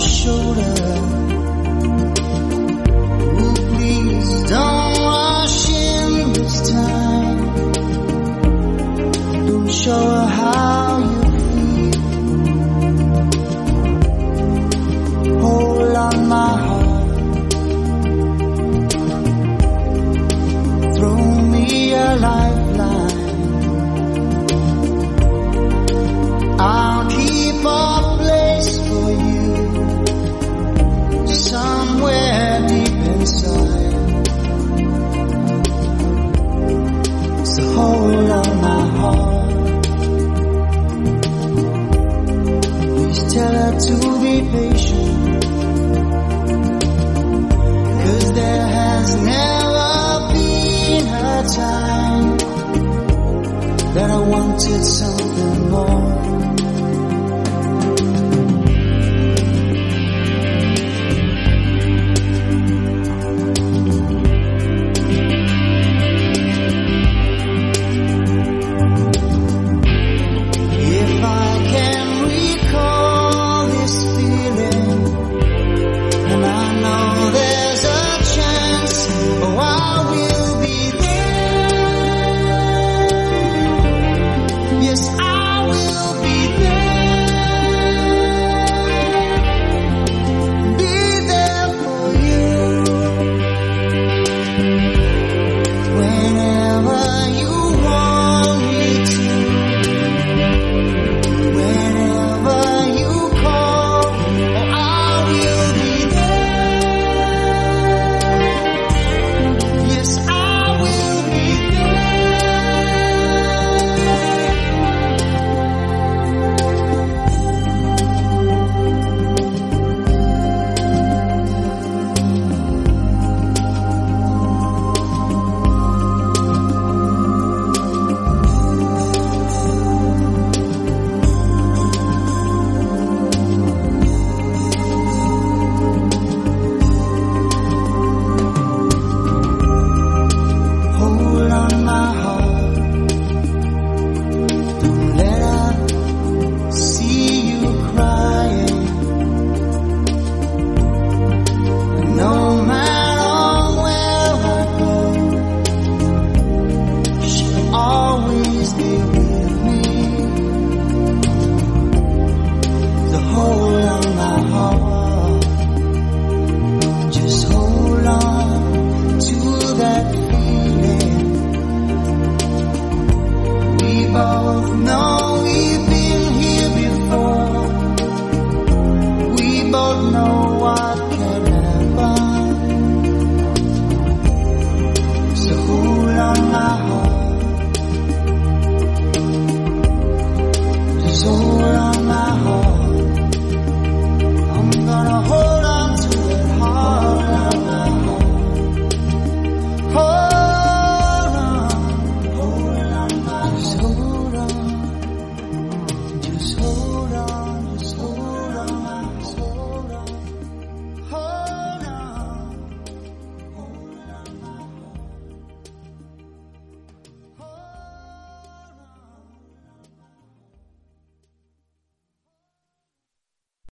羞了 to be patient. Cause there has never been a time that I wanted something. 不了